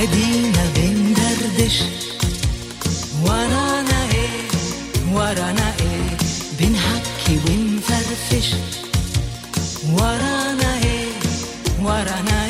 قاعدين بندردش ورانا إيه؟ ورانا إيه؟ بنحكي ونفرفش ورانا إيه؟ ورانا إيه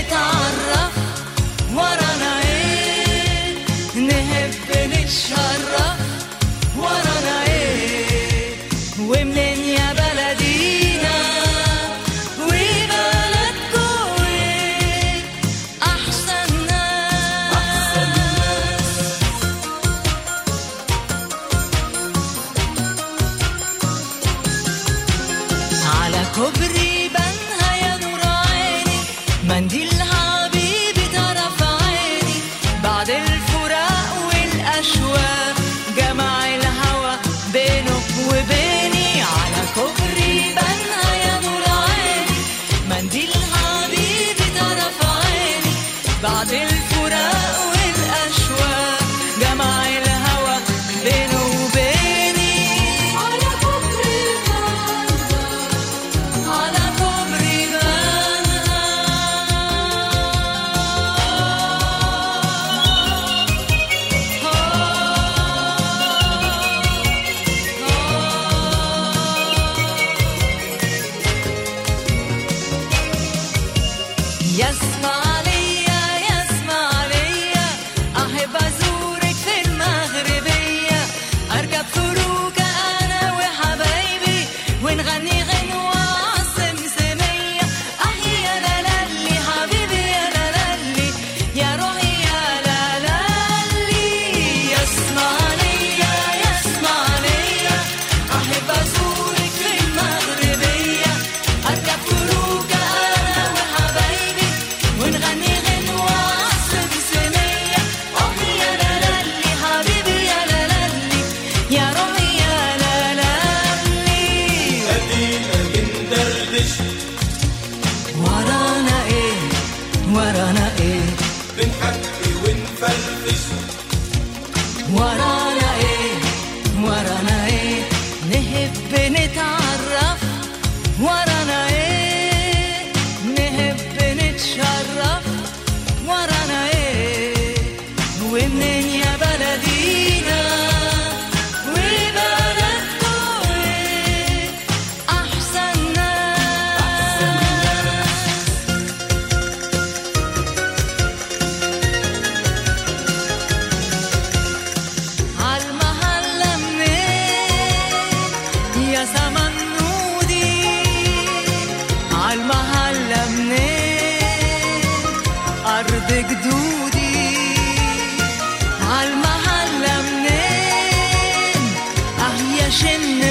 كوبري بنها يا نور عيني عيني. بعد الفراق والأشواق جمع الهوى وبيني. بعد الفراق What Al mahallemden ah yaşın ne